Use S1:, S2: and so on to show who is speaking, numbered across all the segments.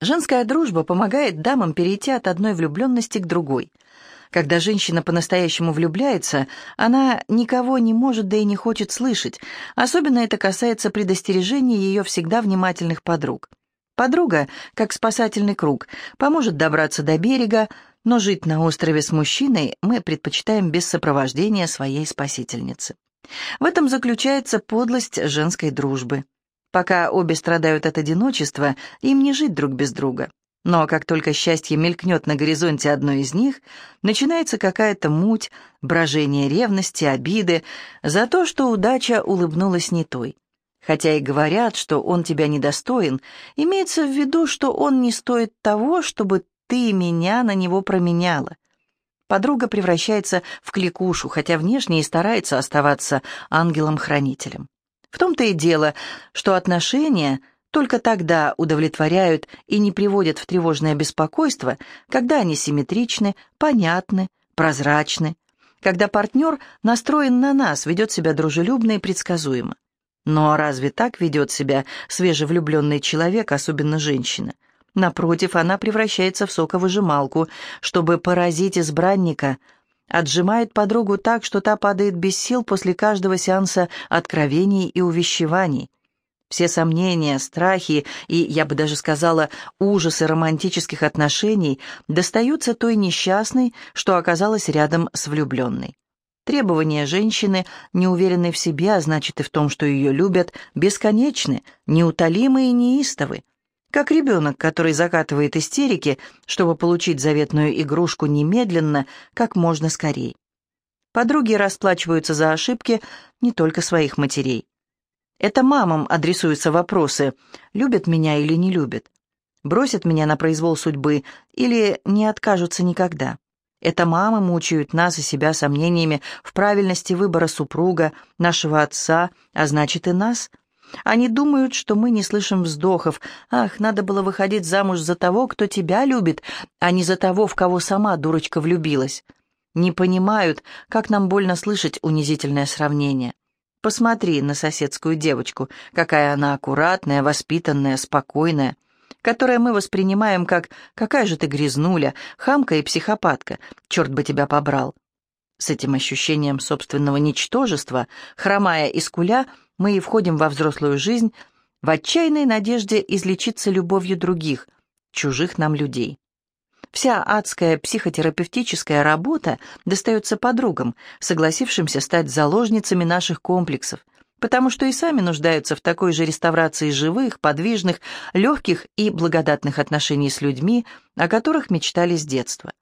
S1: Женская дружба помогает дамам перейти от одной влюбленности к другой. Когда женщина по-настоящему влюбляется, она никого не может, да и не хочет слышать. Особенно это касается предостережений ее всегда внимательных подруг. Подруга, как спасательный круг, поможет добраться до берега, но жить на острове с мужчиной мы предпочитаем без сопровождения своей спасительницы. В этом заключается подлость женской дружбы. Пока обе страдают от одиночества, им не жить друг без друга. Но как только счастье мелькнет на горизонте одной из них, начинается какая-то муть, брожение ревности, обиды за то, что удача улыбнулась не той. Хотя и говорят, что он тебя недостоин, имеется в виду, что он не стоит того, чтобы ты меня на него променяла. Подруга превращается в кликушу, хотя внешне и старается оставаться ангелом-хранителем. В том-то и дело, что отношения только тогда удовлетворяют и не приводят в тревожное беспокойство, когда они симметричны, понятны, прозрачны, когда партнер настроен на нас, ведет себя дружелюбно и предсказуемо. Но разве так ведет себя свежевлюбленный человек, особенно женщина? Напротив, она превращается в соковыжималку, чтобы поразить избранника – Отжимает подругу так, что та падает без сил после каждого сеанса откровений и увещеваний. Все сомнения, страхи и, я бы даже сказала, ужасы романтических отношений достаются той несчастной, что оказалась рядом с влюбленной. Требования женщины, неуверенной в себе, а значит и в том, что ее любят, бесконечны, неутолимы и неистовы. Как ребенок, который закатывает истерики, чтобы получить заветную игрушку немедленно, как можно скорее. Подруги расплачиваются за ошибки не только своих матерей. Это мамам адресуются вопросы, любят меня или не любят, бросят меня на произвол судьбы или не откажутся никогда. Это мамы мучают нас и себя сомнениями в правильности выбора супруга, нашего отца, а значит и нас – они думают, что мы не слышим вздохов. Ах, надо было выходить замуж за того, кто тебя любит, а не за того, в кого сама дурочка влюбилась. Не понимают, как нам больно слышать унизительное сравнение. Посмотри на соседскую девочку, какая она аккуратная, воспитанная, спокойная, которая мы воспринимаем как «какая же ты грязнуля, хамка и психопатка, черт бы тебя побрал». С этим ощущением собственного ничтожества, хромая и скуля, мы и входим во взрослую жизнь в отчаянной надежде излечиться любовью других, чужих нам людей. Вся адская психотерапевтическая работа достается подругам, согласившимся стать заложницами наших комплексов, потому что и сами нуждаются в такой же реставрации живых, подвижных, легких и благодатных отношений с людьми, о которых мечтали с детства.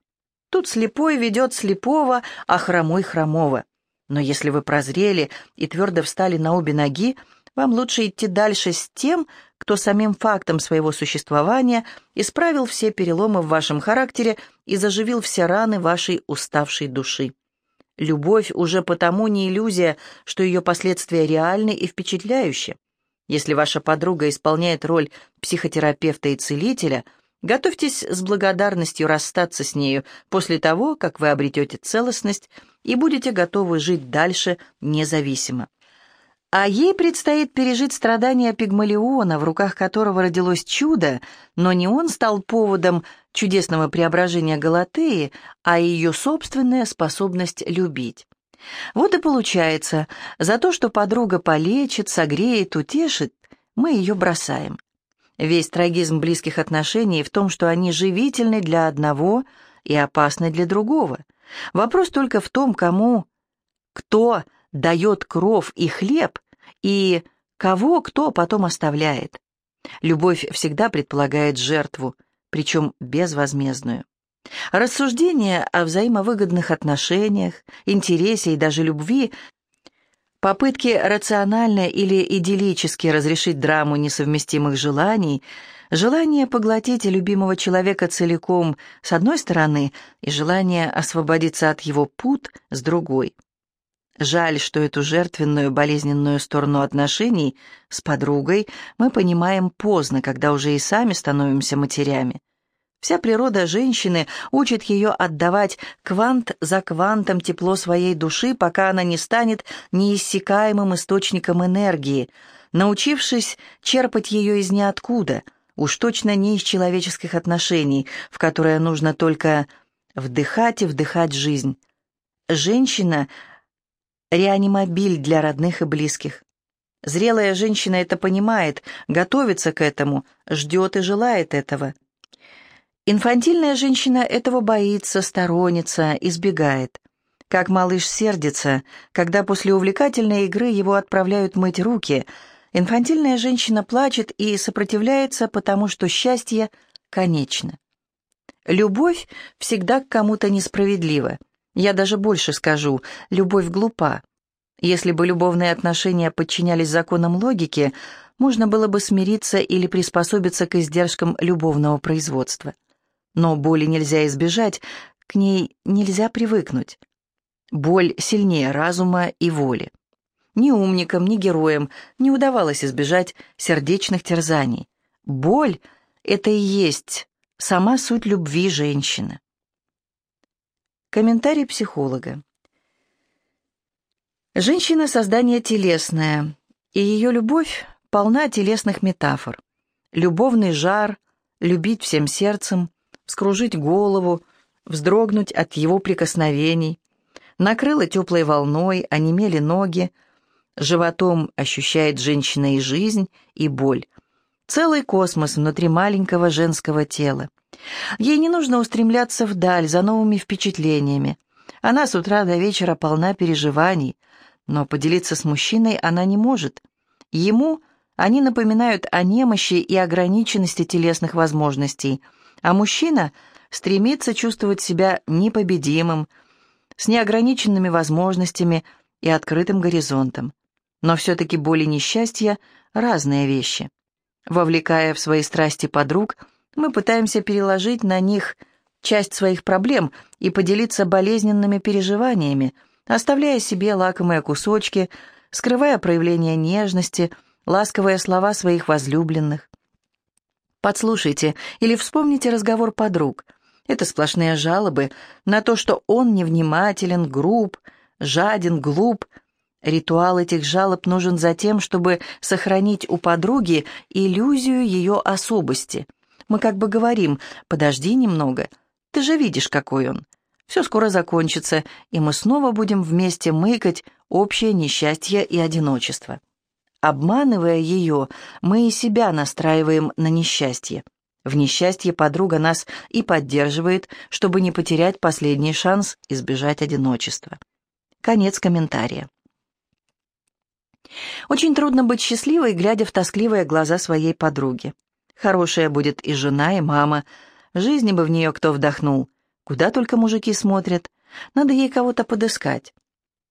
S1: Тут слепой ведет слепого, а хромой хромого. Но если вы прозрели и твердо встали на обе ноги, вам лучше идти дальше с тем, кто самим фактом своего существования исправил все переломы в вашем характере и заживил все раны вашей уставшей души. Любовь уже потому не иллюзия, что ее последствия реальны и впечатляющие. Если ваша подруга исполняет роль психотерапевта и целителя – Готовьтесь с благодарностью расстаться с нею после того, как вы обретете целостность и будете готовы жить дальше независимо. А ей предстоит пережить страдания Пигмалиона, в руках которого родилось чудо, но не он стал поводом чудесного преображения Галатеи, а ее собственная способность любить. Вот и получается, за то, что подруга полечит, согреет, утешит, мы ее бросаем. Весь трагизм близких отношений в том, что они живительны для одного и опасны для другого. Вопрос только в том, кому, кто дает кров и хлеб, и кого кто потом оставляет. Любовь всегда предполагает жертву, причем безвозмездную. Рассуждения о взаимовыгодных отношениях, интересе и даже любви Попытки рационально или идиллически разрешить драму несовместимых желаний, желание поглотить любимого человека целиком с одной стороны и желание освободиться от его пут с другой. Жаль, что эту жертвенную болезненную сторону отношений с подругой мы понимаем поздно, когда уже и сами становимся матерями. Вся природа женщины учит ее отдавать квант за квантом тепло своей души, пока она не станет неиссякаемым источником энергии, научившись черпать ее из ниоткуда, Уж точно не из человеческих отношений, в которые нужно только вдыхать и вдыхать жизнь. Женщина — реанимобиль для родных и близких. Зрелая женщина это понимает, готовится к этому, ждет и желает этого. Инфантильная женщина этого боится, сторонится, избегает. Как малыш сердится, когда после увлекательной игры его отправляют мыть руки. Инфантильная женщина плачет и сопротивляется, потому что счастье конечно. Любовь всегда к кому-то несправедлива. Я даже больше скажу, любовь глупа. Если бы любовные отношения подчинялись законам логики, можно было бы смириться или приспособиться к издержкам любовного производства. Но боли нельзя избежать, к ней нельзя привыкнуть. Боль сильнее разума и воли. Ни умникам, ни героям не удавалось избежать сердечных терзаний. Боль — это и есть сама суть любви женщины. Комментарий психолога. Женщина — создание телесное, и ее любовь полна телесных метафор. Любовный жар, любить всем сердцем, скружить голову, вздрогнуть от его прикосновений, накрыло теплой волной, онемели ноги, животом ощущает женщина и жизнь, и боль. Целый космос внутри маленького женского тела. Ей не нужно устремляться вдаль за новыми впечатлениями. Она с утра до вечера полна переживаний, но поделиться с мужчиной она не может. Ему они напоминают о немощи и ограниченности телесных возможностей, а мужчина стремится чувствовать себя непобедимым, с неограниченными возможностями и открытым горизонтом. Но все-таки боль и несчастье – разные вещи. Вовлекая в свои страсти подруг, мы пытаемся переложить на них часть своих проблем и поделиться болезненными переживаниями, оставляя себе лакомые кусочки, скрывая проявления нежности, ласковые слова своих возлюбленных. Подслушайте или вспомните разговор подруг – это сплошные жалобы на то, что он невнимателен, груб, жаден, глуп. Ритуал этих жалоб нужен за тем, чтобы сохранить у подруги иллюзию ее особости. Мы как бы говорим «подожди немного, ты же видишь, какой он». Все скоро закончится, и мы снова будем вместе мыкать общее несчастье и одиночество. Обманывая ее, мы и себя настраиваем на несчастье. В несчастье подруга нас и поддерживает, чтобы не потерять последний шанс избежать одиночества. Конец комментария. Очень трудно быть счастливой, глядя в тоскливые глаза своей подруги. Хорошая будет и жена, и мама. Жизни бы в нее кто вдохнул. Куда только мужики смотрят. Надо ей кого-то подыскать.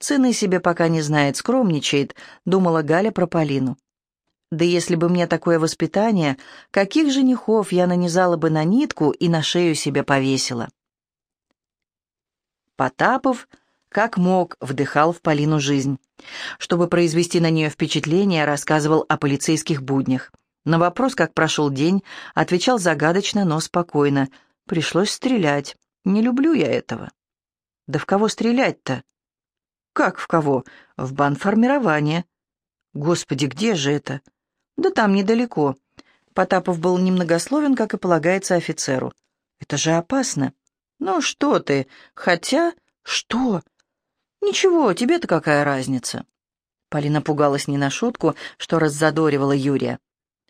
S1: Цены себе пока не знает, скромничает, думала Галя про Полину. Да если бы мне такое воспитание, каких женихов я нанизала бы на нитку и на шею себе повесила. Потапов, как мог, вдыхал в Полину жизнь. Чтобы произвести на нее впечатление, рассказывал о полицейских буднях. На вопрос, как прошел день, отвечал загадочно, но спокойно. Пришлось стрелять. Не люблю я этого. Да в кого стрелять-то? Как в кого? В банформирование. Господи, где же это? «Да там недалеко». Потапов был немногословен, как и полагается офицеру. «Это же опасно». «Ну что ты? Хотя...» «Что?» «Ничего, тебе-то какая разница?» Полина пугалась не на шутку, что раззадоривала Юрия.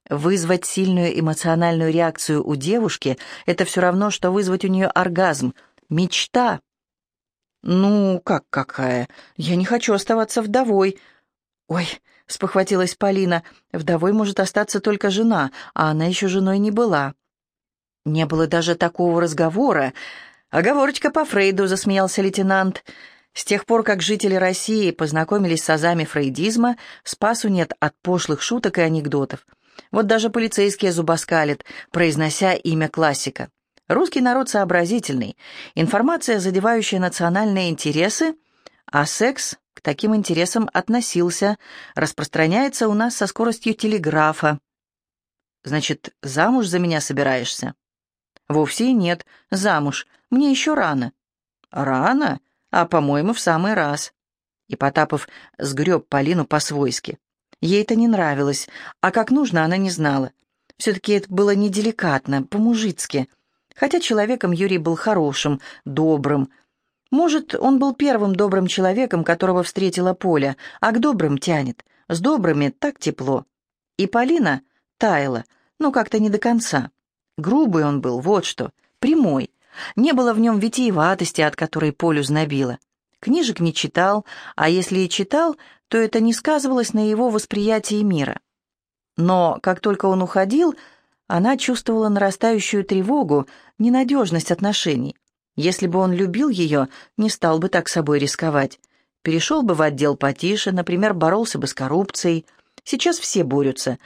S1: Вызвать сильную эмоциональную реакцию у девушки — это все равно, что вызвать у нее оргазм. Мечта. «Ну, как какая? Я не хочу оставаться вдовой». «Ой, — спохватилась Полина. «Вдовой может остаться только жена, а она еще женой не была». «Не было даже такого разговора». «Оговорочка по Фрейду», — засмеялся лейтенант. «С тех пор, как жители России познакомились с азами фрейдизма, спасу нет от пошлых шуток и анекдотов. Вот даже полицейские зубоскалят, произнося имя классика. Русский народ сообразительный. Информация, задевающая национальные интересы, а секс к таким интересам относился, распространяется у нас со скоростью телеграфа. Значит, замуж за меня собираешься? Вовсе нет, замуж, мне еще рано. Рано? А, по-моему, в самый раз. И Потапов сгреб Полину по-свойски. Ей это не нравилось, а как нужно она не знала. Все-таки это было неделикатно, по-мужицки. Хотя человеком Юрий был хорошим, добрым. Может, он был первым добрым человеком, которого встретила Поля, а к добрым тянет. С добрыми так тепло. И Полина таяла, но как-то не до конца. Грубый он был, вот что, прямой. Не было в нем витиеватости, от которой Полю знобило. Книжек не читал, а если и читал, то это не сказывалось на его восприятии мира. Но как только он уходил, она чувствовала нарастающую тревогу, ненадежность отношений. Если бы он любил ее, не стал бы так собой рисковать. Перешел бы в отдел потише, например, боролся бы с коррупцией. Сейчас все борются.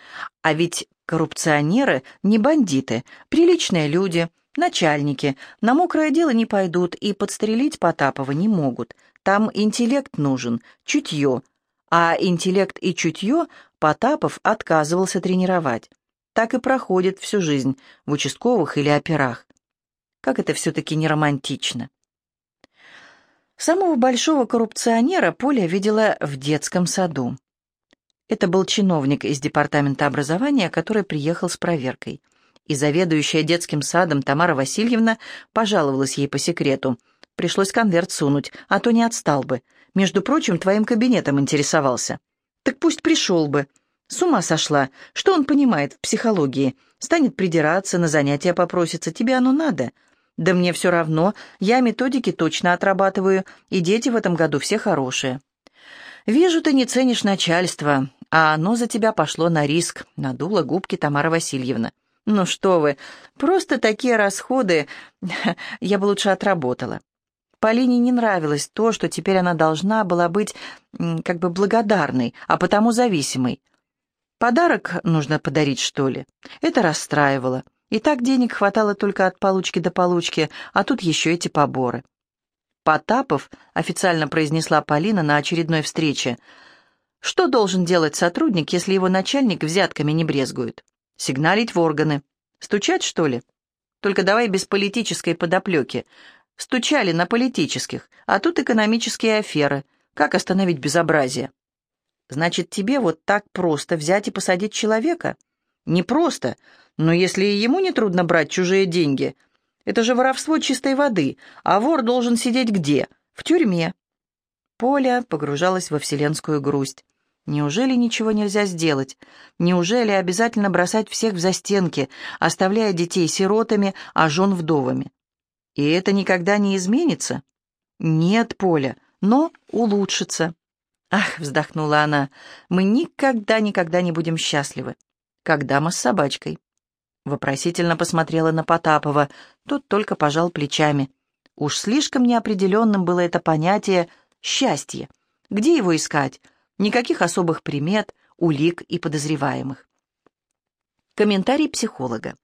S1: А ведь коррупционеры не бандиты, приличные люди, начальники. На мокрое дело не пойдут и подстрелить Потапова не могут. Там интеллект нужен, чутье. А интеллект и чутье Потапов отказывался тренировать. Так и проходит всю жизнь в участковых или операх. Как это все-таки не романтично. Самого большого коррупционера Поля видела в детском саду. Это был чиновник из департамента образования, который приехал с проверкой. И заведующая детским садом Тамара Васильевна пожаловалась ей по секрету. Пришлось конверт сунуть, а то не отстал бы. Между прочим, твоим кабинетом интересовался. Так пусть пришел бы. С ума сошла. Что он понимает в психологии? Станет придираться, на занятия попросится. Тебе оно надо? Да мне все равно. Я методики точно отрабатываю, и дети в этом году все хорошие. Вижу, ты не ценишь начальство, а оно за тебя пошло на риск, надула губки Тамара Васильевна. Ну что вы, просто такие расходы я бы лучше отработала. Полине не нравилось то, что теперь она должна была быть как бы благодарной, а потому зависимой. Подарок нужно подарить, что ли? Это расстраивало. И так денег хватало только от получки до получки, а тут еще эти поборы. «Потапов», — официально произнесла Полина на очередной встрече, «что должен делать сотрудник, если его начальник взятками не брезгует? Сигналить в органы. Стучать, что ли? Только давай без политической подоплеки. Стучали на политических, а тут экономические аферы. Как остановить безобразие? Значит, тебе вот так просто взять и посадить человека? Не просто, но если и ему не трудно брать чужие деньги. Это же воровство чистой воды, а вор должен сидеть где? В тюрьме. Поля погружалась во вселенскую грусть. Неужели ничего нельзя сделать? Неужели обязательно бросать всех в застенки, оставляя детей сиротами, а жен вдовами? И это никогда не изменится? Нет, Поля, но улучшится. Ах, вздохнула она, мы никогда-никогда не будем счастливы. Как дама с собачкой. Вопросительно посмотрела на Потапова, тот только пожал плечами. Уж слишком неопределенным было это понятие «счастье». Где его искать? Никаких особых примет, улик и подозреваемых. Комментарий психолога.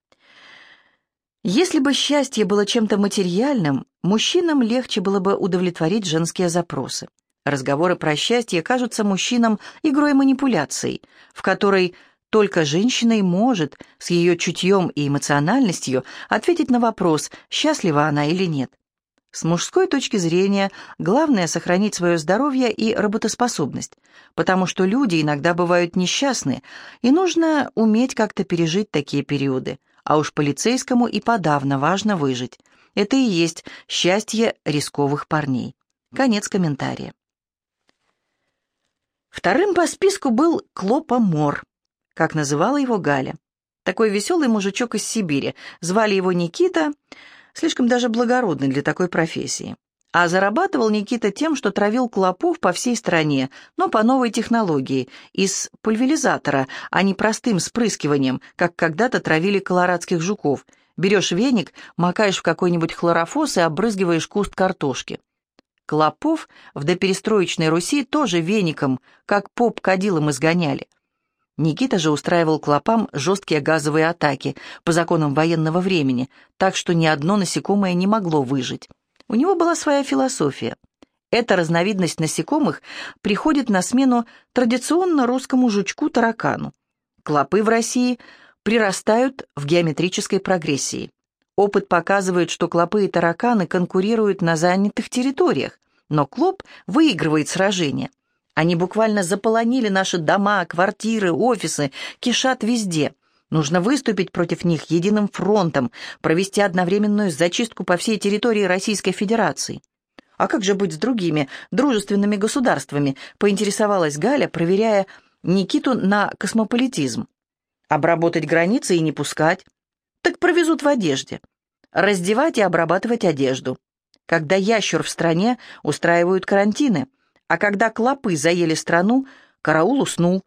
S1: Если бы счастье было чем-то материальным, мужчинам легче было бы удовлетворить женские запросы. Разговоры про счастье кажутся мужчинам игрой манипуляций, в которой только женщина и может с ее чутьем и эмоциональностью ответить на вопрос, счастлива она или нет. С мужской точки зрения главное сохранить свое здоровье и работоспособность, потому что люди иногда бывают несчастны, и нужно уметь как-то пережить такие периоды – а уж полицейскому и подавно важно выжить. Это и есть счастье рисковых парней. Конец комментария. Вторым по списку был Клопомор, как называла его Галя. Такой веселый мужичок из Сибири. Звали его Никита, слишком даже благородный для такой профессии. А зарабатывал Никита тем, что травил клопов по всей стране, но по новой технологии, из пульверизатора, а не простым спрыскиванием, как когда-то травили колорадских жуков. Берешь веник, макаешь в какой-нибудь хлорофос и обрызгиваешь куст картошки. Клопов в доперестроечной Руси тоже веником, как поп кадилом изгоняли. Никита же устраивал клопам жесткие газовые атаки по законам военного времени, так что ни одно насекомое не могло выжить. У него была своя философия. Эта разновидность насекомых приходит на смену традиционно русскому жучку-таракану. Клопы в России прирастают в геометрической прогрессии. Опыт показывает, что клопы и тараканы конкурируют на занятых территориях, но клоп выигрывает сражение. Они буквально заполонили наши дома, квартиры, офисы, кишат везде. Нужно выступить против них единым фронтом, провести одновременную зачистку по всей территории Российской Федерации. А как же быть с другими дружественными государствами, поинтересовалась Галя, проверяя Никиту на космополитизм. Обработать границы и не пускать. Так провезут в одежде. Раздевать и обрабатывать одежду. Когда ящур в стране, устраивают карантины. А когда клопы заели страну, караул уснул.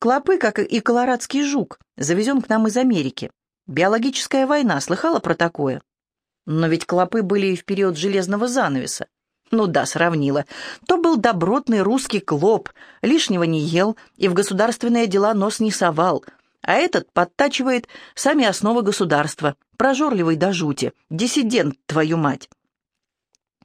S1: Клопы, как и колорадский жук, завезен к нам из Америки. Биологическая война, слыхала про такое? Но ведь клопы были и в период железного занавеса. Ну да, сравнила. То был добротный русский клоп, лишнего не ел и в государственные дела нос не совал. А этот подтачивает сами основы государства, прожорливый до жути, диссидент, твою мать.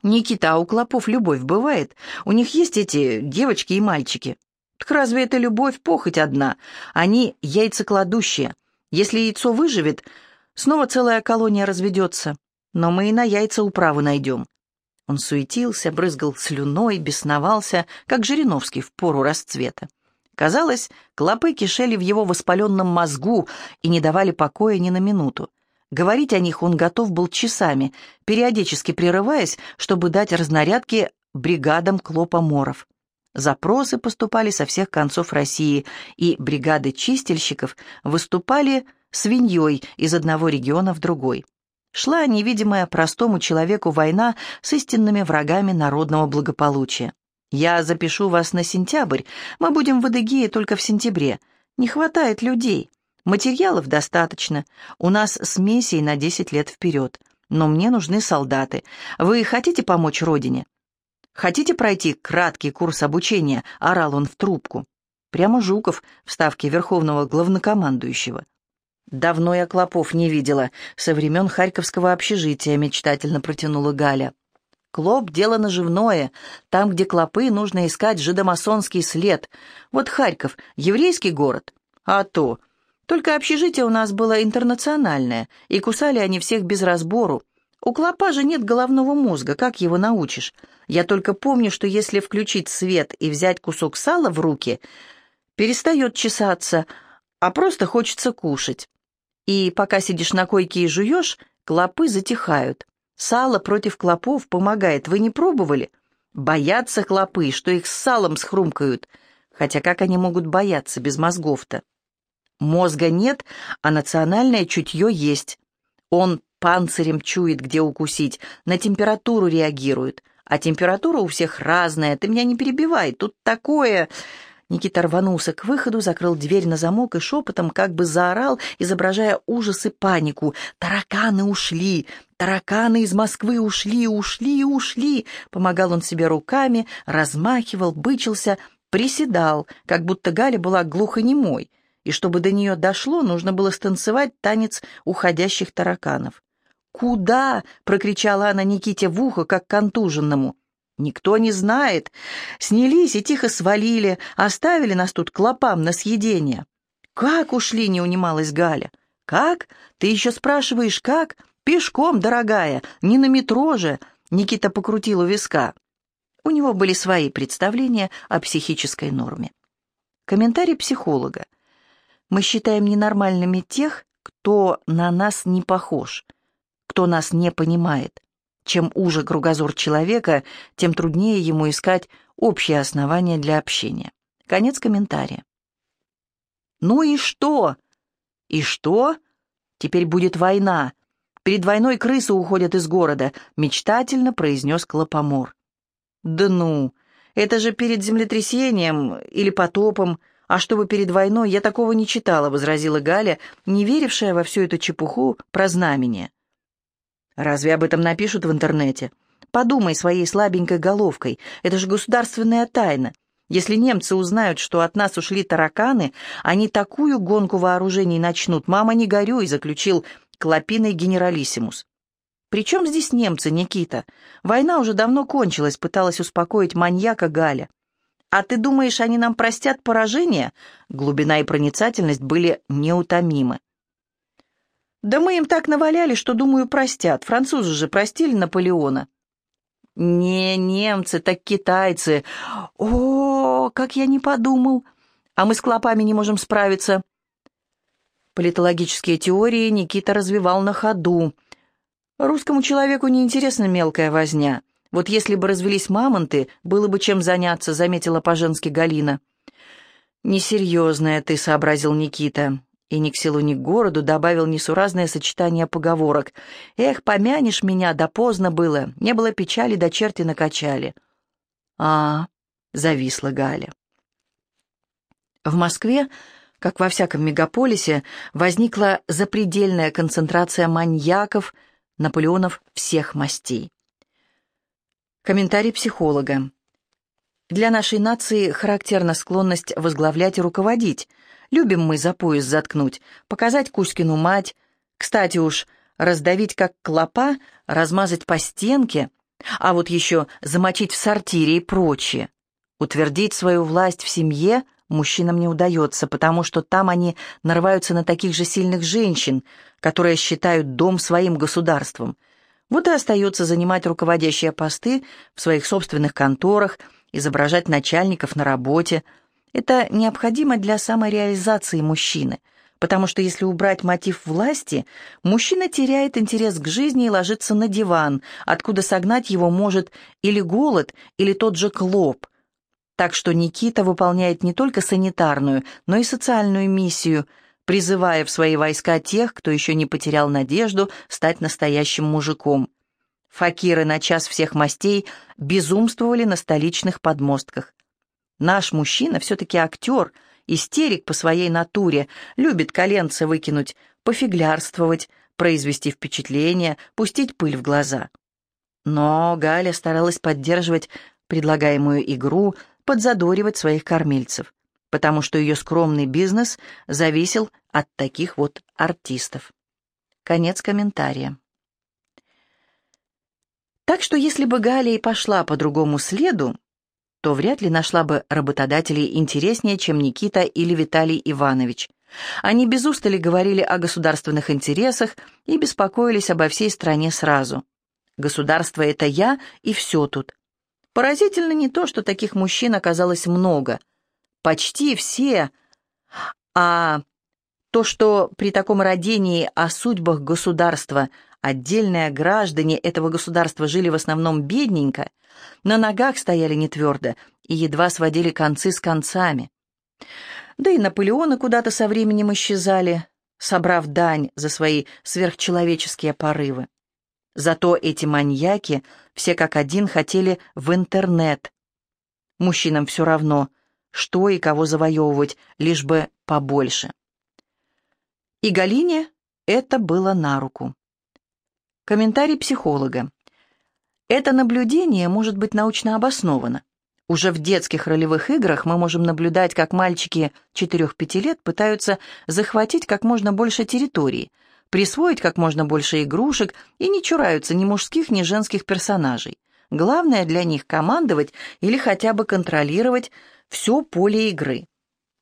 S1: Никита, а у клопов любовь бывает? У них есть эти девочки и мальчики? Так разве это любовь, похоть одна? Они яйцекладущие. Если яйцо выживет, снова целая колония разведется. Но мы и на яйца управу найдем. Он суетился, брызгал слюной, бесновался, как Жириновский в пору расцвета. Казалось, клопы кишели в его воспаленном мозгу и не давали покоя ни на минуту. Говорить о них он готов был часами, периодически прерываясь, чтобы дать разнарядки бригадам клопоморов. Запросы поступали со всех концов России, и бригады чистильщиков выступали свиньей из одного региона в другой. Шла невидимая простому человеку война с истинными врагами народного благополучия. «Я запишу вас на сентябрь. Мы будем в Адыгее только в сентябре. Не хватает людей. Материалов достаточно. У нас смесей на 10 лет вперед. Но мне нужны солдаты. Вы хотите помочь родине?» «Хотите пройти краткий курс обучения?» — орал он в трубку. Прямо Жуков в ставке верховного главнокомандующего. «Давно я клопов не видела. Со времен Харьковского общежития», — мечтательно протянула Галя. «Клоп — дело наживное. Там, где клопы, нужно искать жидомасонский след. Вот Харьков — еврейский город. А то. Только общежитие у нас было интернациональное, и кусали они всех без разбору. У клопа же нет головного мозга, как его научишь? Я только помню, что если включить свет и взять кусок сала в руки, перестает чесаться, а просто хочется кушать. И пока сидишь на койке и жуешь, клопы затихают. Сало против клопов помогает, вы не пробовали? Боятся клопы, что их с салом схрумкают. Хотя как они могут бояться без мозгов-то? Мозга нет, а национальное чутье есть. Он панцирем чует, где укусить, на температуру реагирует. А температура у всех разная, ты меня не перебивай, тут такое... Никита рванулся к выходу, закрыл дверь на замок и шепотом как бы заорал, изображая ужас и панику. «Тараканы ушли! Тараканы из Москвы ушли, ушли, ушли!» Помогал он себе руками, размахивал, бычился, приседал, как будто Галя была глухонемой, и чтобы до нее дошло, нужно было станцевать танец уходящих тараканов. «Куда?» — прокричала она Никите в ухо, как контуженному. «Никто не знает. Снялись и тихо свалили, оставили нас тут клопам на съедение». «Как ушли?» — не унималась Галя. «Как? Ты еще спрашиваешь, как? Пешком, дорогая, не на метро же!» Никита покрутил у виска. У него были свои представления о психической норме. Комментарий психолога. «Мы считаем ненормальными тех, кто на нас не похож» кто нас не понимает. Чем уже кругозор человека, тем труднее ему искать общее основание для общения. Конец комментария. «Ну и что?» «И что?» «Теперь будет война. Перед войной крысы уходят из города», — мечтательно произнес Клопомор. «Да ну, это же перед землетрясением или потопом. А чтобы перед войной, я такого не читала», — возразила Галя, не верившая во всю эту чепуху про знамение. Разве об этом напишут в интернете? Подумай своей слабенькой головкой. Это же государственная тайна. Если немцы узнают, что от нас ушли тараканы, они такую гонку вооружений начнут. «Мама, не горюй», — заключил Клопиный генералиссимус. «При чем здесь немцы, Никита? Война уже давно кончилась», — пыталась успокоить маньяка Галя. «А ты думаешь, они нам простят поражение?» Глубина и проницательность были неутомимы. Да мы им так наваляли, что, думаю, простят. Французы же простили Наполеона. Не немцы, так китайцы. О, как я не подумал. А мы с клопами не можем справиться. Политологические теории Никита развивал на ходу. Русскому человеку неинтересна мелкая возня. Вот если бы развелись мамонты, было бы чем заняться, заметила по-женски Галина. «Несерьезная ты», — сообразил Никита. И ни к селу, ни к городу добавил несуразное сочетание поговорок. «Эх, помянешь меня, да поздно было. Не было печали, да черти накачали». «А, — зависла Галя. В Москве, как во всяком мегаполисе, возникла запредельная концентрация маньяков, Наполеонов всех мастей. Комментарий психолога. Для нашей нации характерна склонность возглавлять и руководить. Любим мы за пояс заткнуть, показать Кузькину мать. Кстати уж, раздавить как клопа, размазать по стенке, а вот еще замочить в сортире и прочее. Утвердить свою власть в семье мужчинам не удается, потому что там они нарываются на таких же сильных женщин, которые считают дом своим государством. Вот и остается занимать руководящие посты в своих собственных конторах – изображать начальников на работе. Это необходимо для самореализации мужчины, потому что если убрать мотив власти, мужчина теряет интерес к жизни и ложится на диван, откуда согнать его может или голод, или тот же клоп. Так что Никита выполняет не только санитарную, но и социальную миссию, призывая в свои войска тех, кто еще не потерял надежду стать настоящим мужиком. Факиры на час всех мастей безумствовали на столичных подмостках. Наш мужчина все-таки актер, истерик по своей натуре, любит коленца выкинуть, пофиглярствовать, произвести впечатление, пустить пыль в глаза. Но Галя старалась поддерживать предлагаемую игру, подзадоривать своих кормильцев, потому что ее скромный бизнес зависел от таких вот артистов. Конец комментария. Так что если бы Галя и пошла по другому следу, то вряд ли нашла бы работодателей интереснее, чем Никита или Виталий Иванович. Они без устали говорили о государственных интересах и беспокоились обо всей стране сразу. Государство — это я, и все тут. Поразительно не то, что таких мужчин оказалось много. Почти все. А то, что при таком родении о судьбах государства Отдельные граждане этого государства жили в основном бедненько, на ногах стояли не твердо и едва сводили концы с концами. Да и Наполеоны куда-то со временем исчезали, собрав дань за свои сверхчеловеческие порывы. Зато эти маньяки все как один хотели в интернет. Мужчинам все равно, что и кого завоевывать, лишь бы побольше. И Галине это было на руку. Комментарий психолога. Это наблюдение может быть научно обосновано. Уже в детских ролевых играх мы можем наблюдать, как мальчики 4-5 лет пытаются захватить как можно больше территории, присвоить как можно больше игрушек и не чураются ни мужских, ни женских персонажей. Главное для них командовать или хотя бы контролировать все поле игры.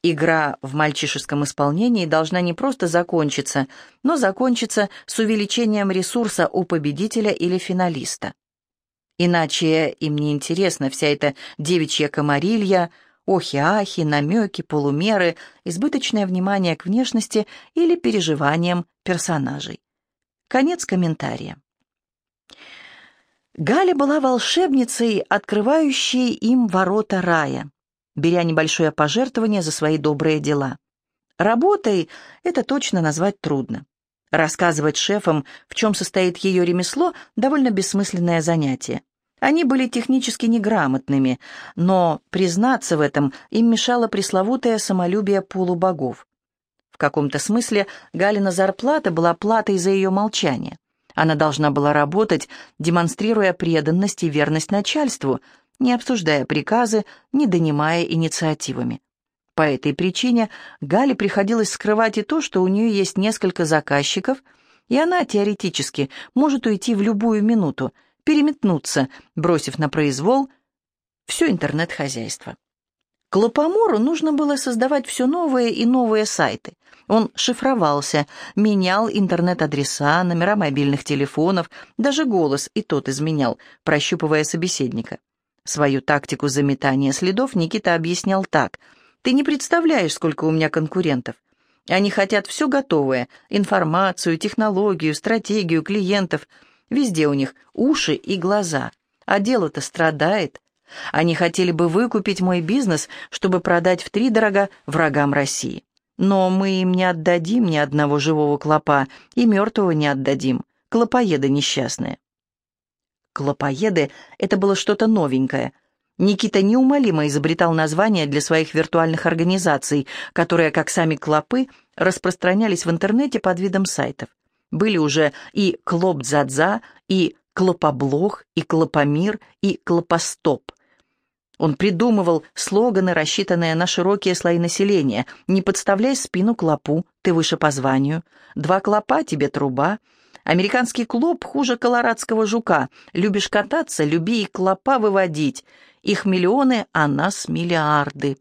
S1: Игра в мальчишеском исполнении должна не просто закончиться, но закончиться с увеличением ресурса у победителя или финалиста. Иначе им не интересна вся эта девичья комарилья, охи-ахи, намеки, полумеры, избыточное внимание к внешности или переживаниям персонажей. Конец комментария. Галя была волшебницей, открывающей им ворота рая беря небольшое пожертвование за свои добрые дела. Работой это точно назвать трудно. Рассказывать шефам, в чем состоит ее ремесло, довольно бессмысленное занятие. Они были технически неграмотными, но признаться в этом им мешало пресловутое самолюбие полубогов. В каком-то смысле Галина зарплата была платой за ее молчание. Она должна была работать, демонстрируя преданность и верность начальству, не обсуждая приказы, не донимая инициативами. По этой причине Гале приходилось скрывать и то, что у нее есть несколько заказчиков, и она теоретически может уйти в любую минуту, переметнуться, бросив на произвол все интернет-хозяйство. Клопомору нужно было создавать все новые и новые сайты. Он шифровался, менял интернет-адреса, номера мобильных телефонов, даже голос и тот изменял, прощупывая собеседника. Свою тактику заметания следов Никита объяснял так. «Ты не представляешь, сколько у меня конкурентов. Они хотят все готовое – информацию, технологию, стратегию, клиентов. Везде у них уши и глаза. А дело-то страдает. Они хотели бы выкупить мой бизнес, чтобы продать втридорога врагам России. Но мы им не отдадим ни одного живого клопа и мертвого не отдадим. Клопоеды несчастные. Клопоеды — это было что-то новенькое. Никита неумолимо изобретал названия для своих виртуальных организаций, которые, как сами клопы, распространялись в интернете под видом сайтов. Были уже и Клоп-Дзадза, и Клопоблог, и Клопомир, и Клопостоп. Он придумывал слоганы, рассчитанные на широкие слои населения. «Не подставляй спину клопу, ты выше по званию», «Два клопа, тебе труба», «Американский клоп хуже колорадского жука», «Любишь кататься, люби и клопа выводить», «Их миллионы, а нас миллиарды».